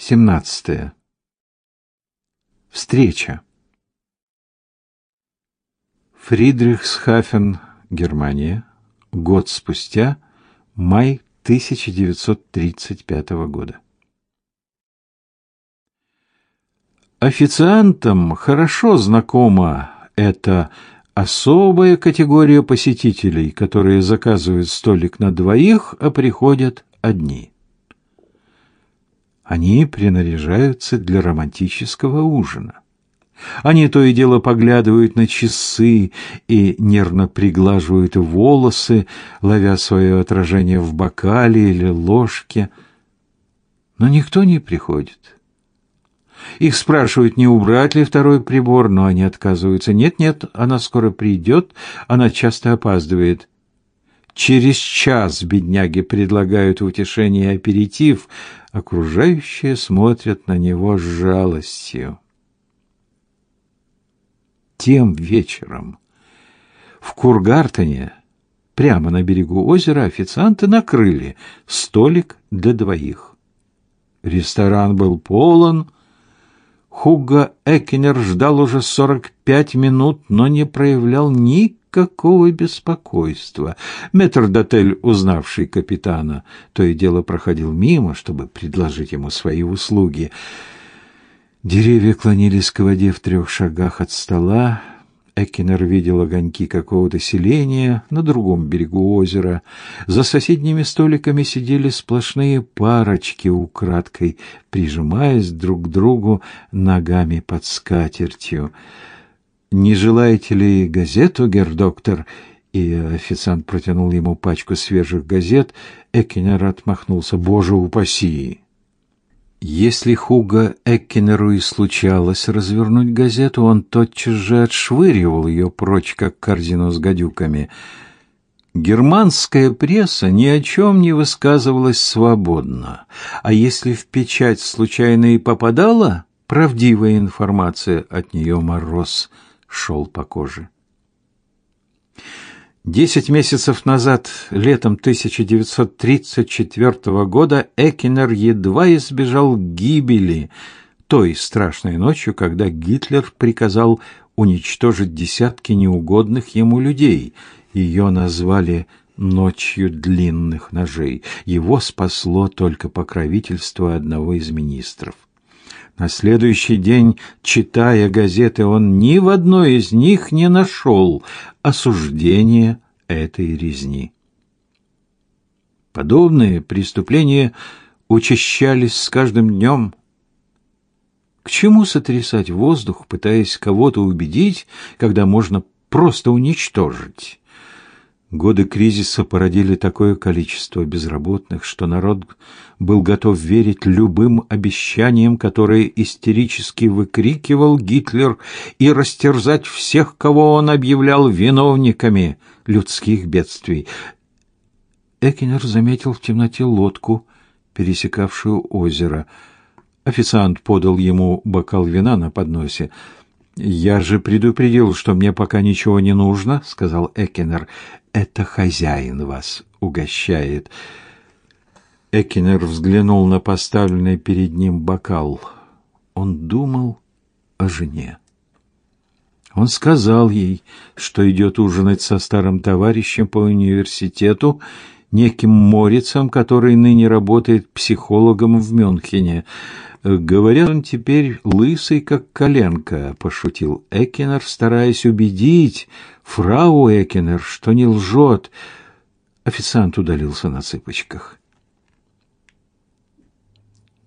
17. Встреча. Фридрихсхафен, Германия. Год спустя, май 1935 года. Официантам хорошо знакома эта особая категория посетителей, которые заказывают столик на двоих, а приходят одни. Они принаряжаются для романтического ужина. Они то и дело поглядывают на часы и нервно приглаживают волосы, ловя свое отражение в бокале или ложке. Но никто не приходит. Их спрашивают, не убрать ли второй прибор, но они отказываются. Нет-нет, она скоро придет, она часто опаздывает. Через час бедняги предлагают утешение аперитив, окружающие смотрят на него с жалостью. Тем вечером в Кургартене, прямо на берегу озера, официанты накрыли столик для двоих. Ресторан был полон. Хуга Экинер ждал уже сорок пять минут, но не проявлял ни никакого беспокойства. Метрдотель, узнавший капитана, то и дело проходил мимо, чтобы предложить ему свои услуги. Деревья клонились к воде в трех шагах от стола. Экинер видел огоньки какого-то селения на другом берегу озера. За соседними столиками сидели сплошные парочки украдкой, прижимаясь друг к другу ногами под скатертью. «Не желаете ли газету, гердоктор?» И официант протянул ему пачку свежих газет. Эккинер отмахнулся. «Боже упаси!» Если Хуга Эккинеру и случалось развернуть газету, он тотчас же отшвыривал ее прочь, как корзину с гадюками. Германская пресса ни о чем не высказывалась свободно, а если в печать случайно и попадала правдивая информация, от нее мороз – шел по коже. Десять месяцев назад, летом 1934 года, Экинер едва избежал гибели той страшной ночью, когда Гитлер приказал уничтожить десятки неугодных ему людей. Ее назвали «ночью длинных ножей». Его спасло только покровительство одного из министров. На следующий день, читая газеты, он ни в одной из них не нашел осуждения этой резни. Подобные преступления учащались с каждым днем. К чему сотрясать воздух, пытаясь кого-то убедить, когда можно просто уничтожить? Годы кризиса породили такое количество безработных, что народ был готов верить любым обещаниям, которые истерически выкрикивал Гитлер, и растерзать всех, кого он объявлял виновниками людских бедствий. Экинер заметил в темноте лодку, пересекавшую озеро. Официант подал ему бокал вина на подносе. «Я же предупредил, что мне пока ничего не нужно», — сказал Экинер это хозяин вас угощает. Экинер взглянул на поставленный перед ним бокал. Он думал о жене. Он сказал ей, что идет ужинать со старым товарищем по университету, неким Морицем, который ныне работает психологом в Мюнхене. Говорят, он теперь лысый, как коленка, пошутил Экинер, стараясь убедить фрау Экинер, что не лжет. Официант удалился на цыпочках.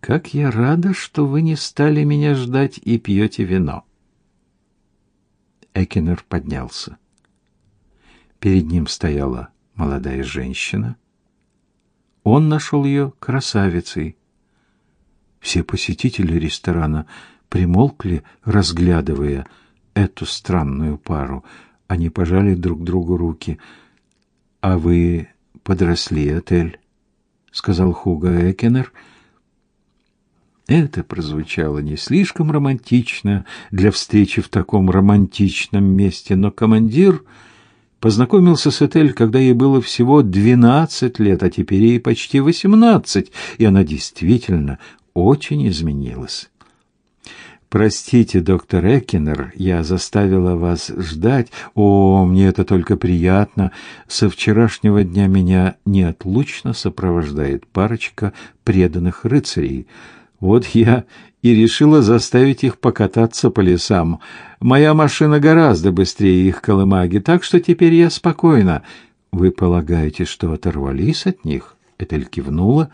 Как я рада, что вы не стали меня ждать и пьете вино. Экинер поднялся. Перед ним стояла молодая женщина. Он нашел ее красавицей, все посетители ресторана примолкли, разглядывая эту странную пару. Они пожали друг другу руки. «А вы подросли, отель», — сказал Хуга Экенер. Это прозвучало не слишком романтично для встречи в таком романтичном месте, но командир Познакомился с Этель, когда ей было всего двенадцать лет, а теперь ей почти восемнадцать, и она действительно очень изменилась. Простите, доктор Эккинер, я заставила вас ждать. О, мне это только приятно. Со вчерашнего дня меня неотлучно сопровождает парочка преданных рыцарей. Вот я и решила заставить их покататься по лесам. Моя машина гораздо быстрее их колымаги, так что теперь я спокойна. Вы полагаете, что оторвались от них? Этель кивнула.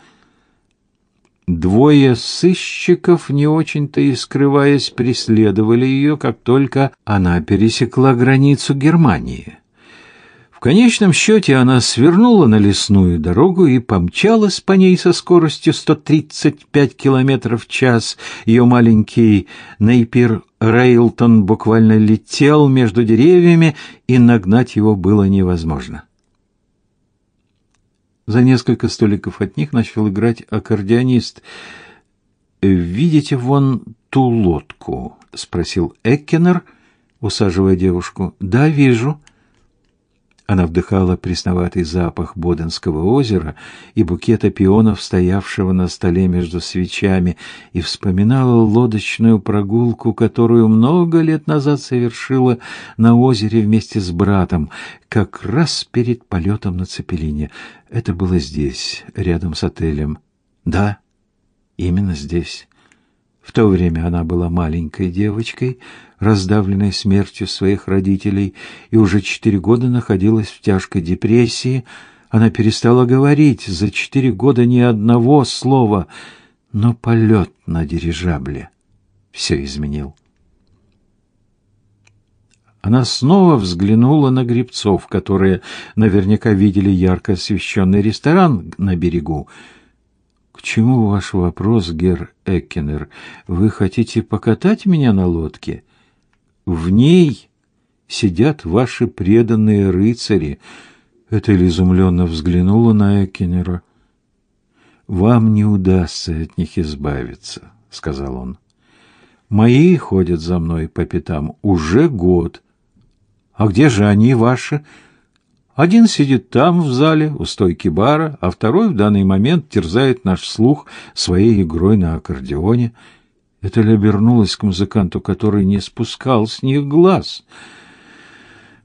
Двое сыщиков, не очень-то и скрываясь, преследовали ее, как только она пересекла границу Германии. В конечном счете она свернула на лесную дорогу и помчалась по ней со скоростью 135 километров в час. Ее маленький Нейпир Рейлтон буквально летел между деревьями, и нагнать его было невозможно. За несколько столиков от них начал играть аккордеонист. «Видите вон ту лодку?» — спросил Эккенер, усаживая девушку. «Да, вижу». Она вдыхала пресноватый запах Боденского озера и букета пионов, стоявшего на столе между свечами, и вспоминала лодочную прогулку, которую много лет назад совершила на озере вместе с братом, как раз перед полетом на Цепелине. Это было здесь, рядом с отелем. Да, именно здесь. В то время она была маленькой девочкой, раздавленной смертью своих родителей, и уже четыре года находилась в тяжкой депрессии. Она перестала говорить за четыре года ни одного слова, но полет на дирижабле все изменил. Она снова взглянула на гребцов, которые наверняка видели ярко освещенный ресторан на берегу, к чему ваш вопрос, гер Эккенер? Вы хотите покатать меня на лодке? В ней сидят ваши преданные рыцари. Этель изумленно взглянула на Эккенера. Вам не удастся от них избавиться, сказал он. Мои ходят за мной по пятам уже год. А где же они ваши? Один сидит там, в зале, у стойки бара, а второй в данный момент терзает наш слух своей игрой на аккордеоне. Это обернулась к музыканту, который не спускал с них глаз.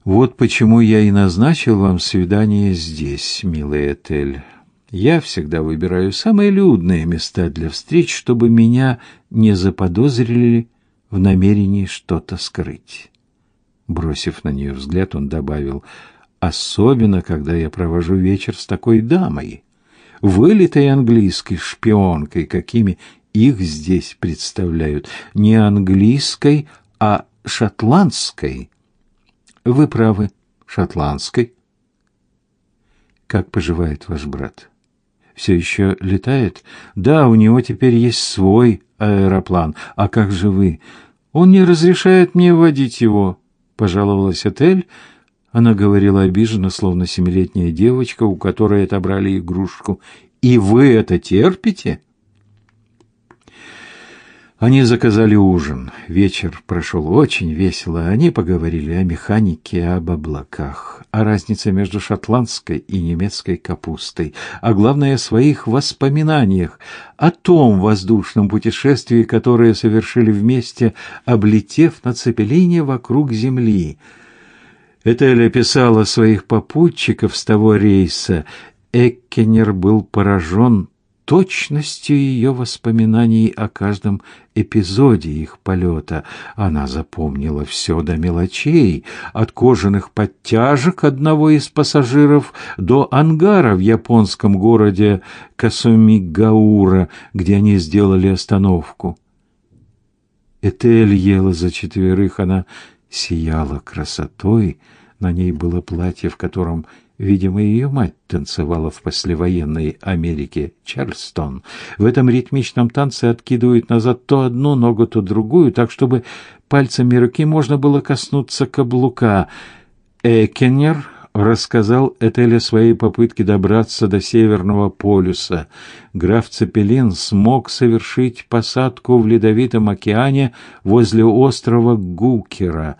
Вот почему я и назначил вам свидание здесь, милая Этель. Я всегда выбираю самые людные места для встреч, чтобы меня не заподозрили в намерении что-то скрыть. Бросив на нее взгляд, он добавил — особенно когда я провожу вечер с такой дамой, вылитой английской шпионкой, какими их здесь представляют, не английской, а шотландской. Вы правы, шотландской. Как поживает ваш брат? Все еще летает? Да, у него теперь есть свой аэроплан. А как же вы? Он не разрешает мне водить его, пожаловалась Этель, она говорила обиженно, словно семилетняя девочка, у которой отобрали игрушку. «И вы это терпите?» Они заказали ужин. Вечер прошел очень весело. Они поговорили о механике, об облаках, о разнице между шотландской и немецкой капустой, а главное о своих воспоминаниях, о том воздушном путешествии, которое совершили вместе, облетев на цепелине вокруг Земли — Этель описала своих попутчиков с того рейса. Эккенер был поражен точностью ее воспоминаний о каждом эпизоде их полета. Она запомнила все до мелочей, от кожаных подтяжек одного из пассажиров до ангара в японском городе Касумигаура, где они сделали остановку. Этель ела за четверых, она сияла красотой, на ней было платье, в котором, видимо, ее мать танцевала в послевоенной Америке, Чарльстон. В этом ритмичном танце откидывают назад то одну ногу, то другую, так, чтобы пальцами руки можно было коснуться каблука. Экенер рассказал Этеле своей попытке добраться до Северного полюса. Граф Цепелин смог совершить посадку в Ледовитом океане возле острова Гукера.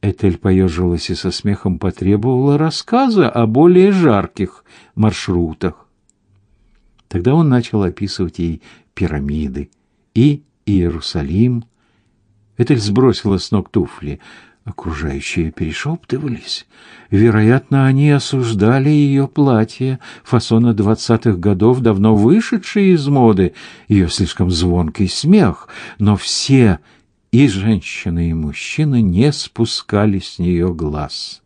Этель поежилась и со смехом потребовала рассказа о более жарких маршрутах. Тогда он начал описывать ей пирамиды и Иерусалим. Этель сбросила с ног туфли. Окружающие перешептывались. Вероятно, они осуждали ее платье фасона двадцатых годов, давно вышедшее из моды, ее слишком звонкий смех. Но все, и женщины, и мужчины, не спускали с нее глаз.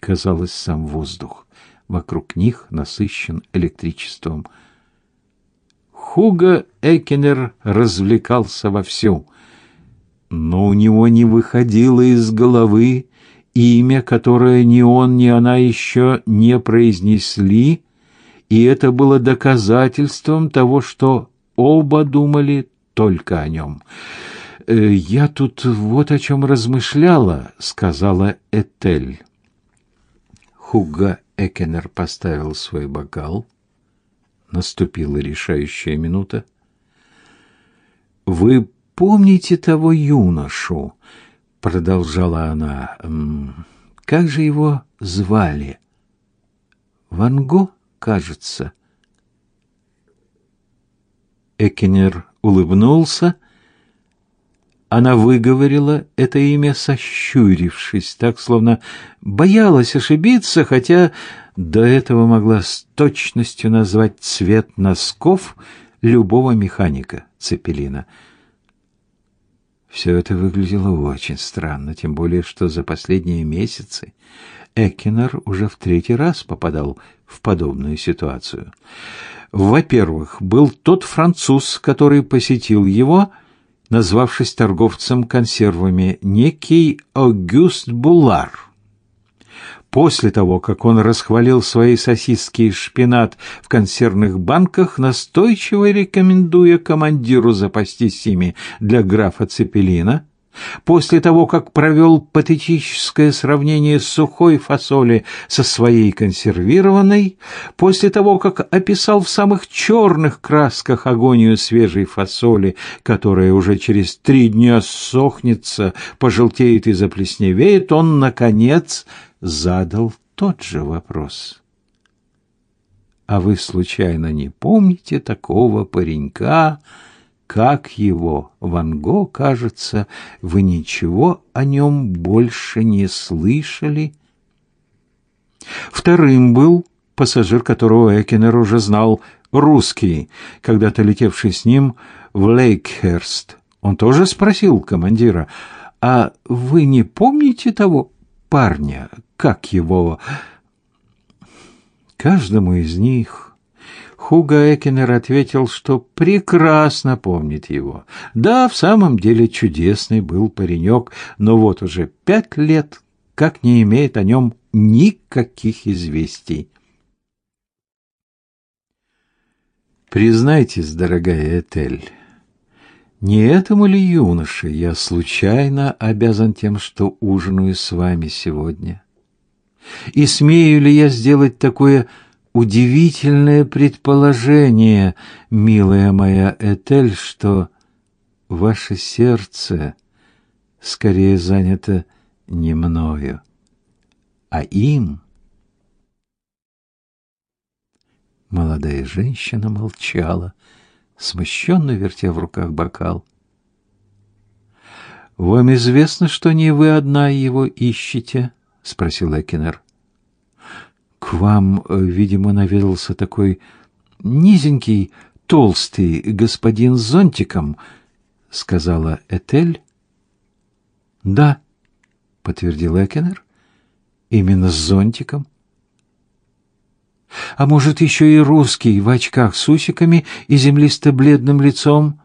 Казалось, сам воздух вокруг них насыщен электричеством. Хуга Экенер развлекался вовсю — но у него не выходило из головы имя, которое ни он, ни она еще не произнесли, и это было доказательством того, что оба думали только о нем. «Э, «Я тут вот о чем размышляла», — сказала Этель. Хуга Экенер поставил свой бокал. Наступила решающая минута. «Вы помните того юношу?» — продолжала она. «Как же его звали?» «Ван Го, кажется». Экенер улыбнулся. Она выговорила это имя, сощурившись, так, словно боялась ошибиться, хотя до этого могла с точностью назвать цвет носков любого механика Цепелина — все это выглядело очень странно, тем более, что за последние месяцы Эккинер уже в третий раз попадал в подобную ситуацию. Во-первых, был тот француз, который посетил его, назвавшись торговцем консервами, некий Огюст Булар – После того, как он расхвалил свои сосиски и шпинат в консервных банках, настойчиво рекомендуя командиру запастись ими для графа Цепелина, после того, как провел патетическое сравнение сухой фасоли со своей консервированной, после того, как описал в самых черных красках агонию свежей фасоли, которая уже через три дня сохнется, пожелтеет и заплесневеет, он, наконец, задал тот же вопрос. А вы случайно не помните такого паренька, как его Ван Го, кажется, вы ничего о нем больше не слышали? Вторым был пассажир, которого Экенер уже знал, русский, когда-то летевший с ним в Лейкхерст. Он тоже спросил командира, «А вы не помните того парня, как его... Каждому из них Хуга Экинер ответил, что прекрасно помнит его. Да, в самом деле чудесный был паренек, но вот уже пять лет как не имеет о нем никаких известий. Признайтесь, дорогая Этель, не этому ли юноше я случайно обязан тем, что ужинаю с вами сегодня? И смею ли я сделать такое удивительное предположение, милая моя Этель, что ваше сердце скорее занято не мною, а им? Молодая женщина молчала, смущенно вертя в руках бокал. «Вам известно, что не вы одна его ищете?» — спросил Экинер. «К вам, э, видимо, наведался такой низенький, толстый господин с зонтиком», — сказала Этель. «Да», — подтвердил Экинер, — «именно с зонтиком». «А может, еще и русский в очках с усиками и землисто-бледным лицом?»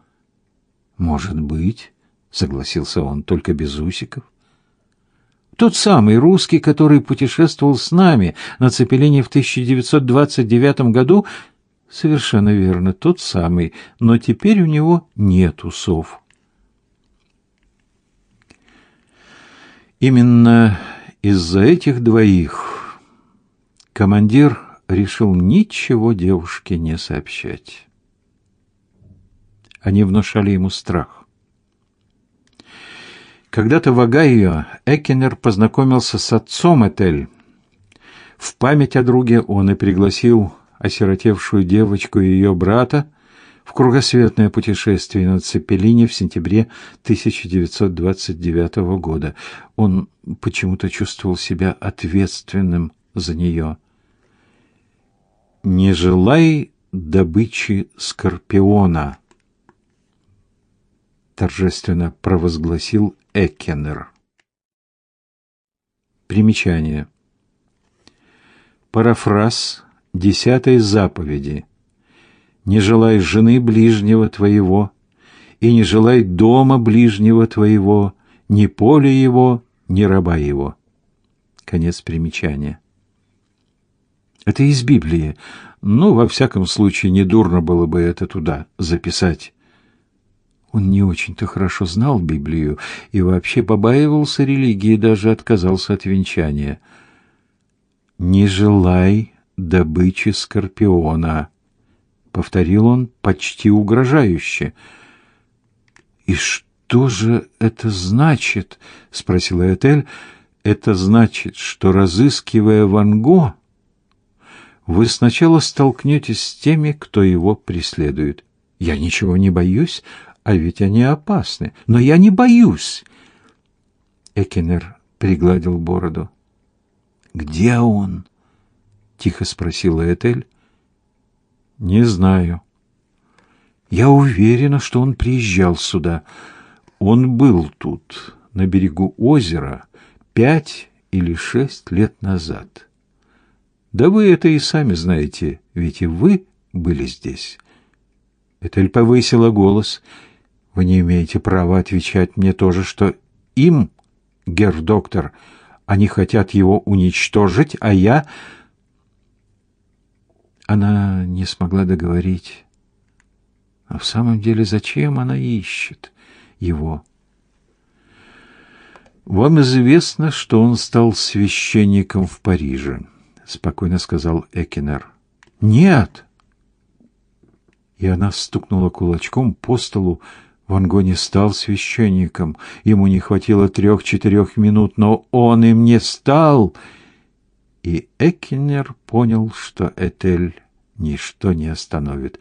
«Может быть», — согласился он, — «только без усиков». Тот самый русский, который путешествовал с нами на Цепелине в 1929 году, совершенно верно, тот самый, но теперь у него нет усов. Именно из-за этих двоих командир решил ничего девушке не сообщать. Они внушали ему страх. Когда-то в Огайо Эккенер познакомился с отцом Этель. В память о друге он и пригласил осиротевшую девочку и ее брата в кругосветное путешествие на Цепелине в сентябре 1929 года. Он почему-то чувствовал себя ответственным за нее. «Не желай добычи Скорпиона», — торжественно провозгласил Эккенер. Примечание. Парафраз десятой заповеди. «Не желай жены ближнего твоего, и не желай дома ближнего твоего, ни поля его, ни раба его». Конец примечания. Это из Библии. Ну, во всяком случае, недурно было бы это туда записать. Он не очень-то хорошо знал Библию и вообще побаивался религии, даже отказался от венчания. «Не желай добычи скорпиона, повторил он почти угрожающе. И что же это значит? спросила Этель. Это значит, что разыскивая Ван Го, вы сначала столкнетесь с теми, кто его преследует. Я ничего не боюсь, а ведь они опасны. Но я не боюсь. Экинер пригладил бороду. Где он? тихо спросила Этель. Не знаю. Я уверена, что он приезжал сюда. Он был тут, на берегу озера, пять или шесть лет назад. Да вы это и сами знаете, ведь и вы были здесь. Этель повысила голос. Вы не имеете права отвечать мне тоже, что им, герр-доктор, они хотят его уничтожить, а я она не смогла договорить. А в самом деле зачем она ищет его? Вам известно, что он стал священником в Париже, спокойно сказал Экинер. Нет. И она стукнула кулачком по столу. Ван Го не стал священником. Ему не хватило трех-четырех минут, но он им не стал и Эккинер понял, что Этель ничто не остановит.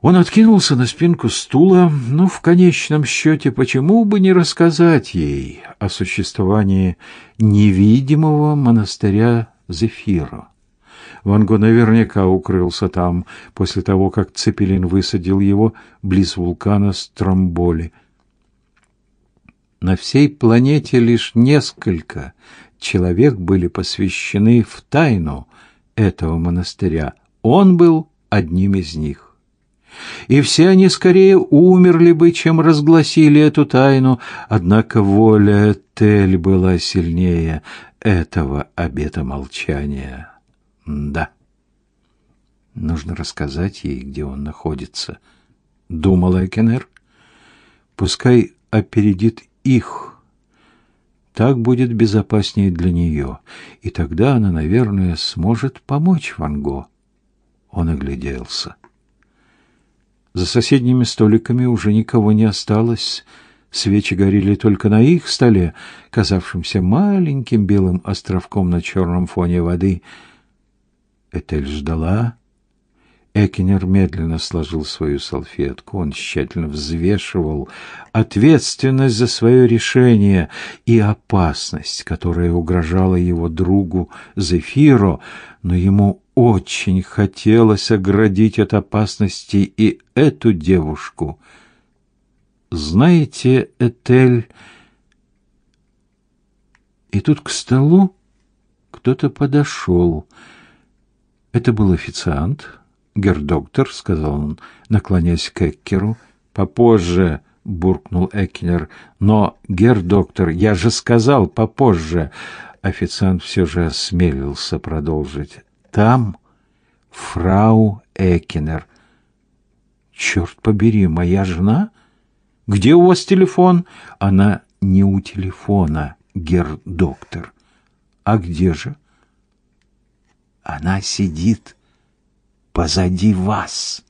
Он откинулся на спинку стула, но в конечном счете почему бы не рассказать ей о существовании невидимого монастыря Зефира? Ван Го наверняка укрылся там после того, как Цепелин высадил его близ вулкана Стромболи. На всей планете лишь несколько человек были посвящены в тайну этого монастыря. Он был одним из них. И все они скорее умерли бы, чем разгласили эту тайну, однако воля Тель была сильнее этого обета молчания. Да. Нужно рассказать ей, где он находится, думал Экенер. Пускай опередит их так будет безопаснее для нее, и тогда она, наверное, сможет помочь Ван Го. Он огляделся. За соседними столиками уже никого не осталось. Свечи горели только на их столе, казавшемся маленьким белым островком на черном фоне воды. Этель ждала, Экинер медленно сложил свою салфетку, он тщательно взвешивал ответственность за свое решение и опасность, которая угрожала его другу Зефиро, но ему очень хотелось оградить от опасности и эту девушку. Знаете, Этель, и тут к столу кто-то подошел. Это был официант, гердоктор, сказал он, наклоняясь к Эккеру. Попозже, буркнул Эккер. Но, гердоктор, я же сказал попозже. Официант все же осмелился продолжить. Там фрау Эккенер. Черт побери, моя жена? Где у вас телефон? Она не у телефона, гердоктор. А где же? Она сидит позади вас.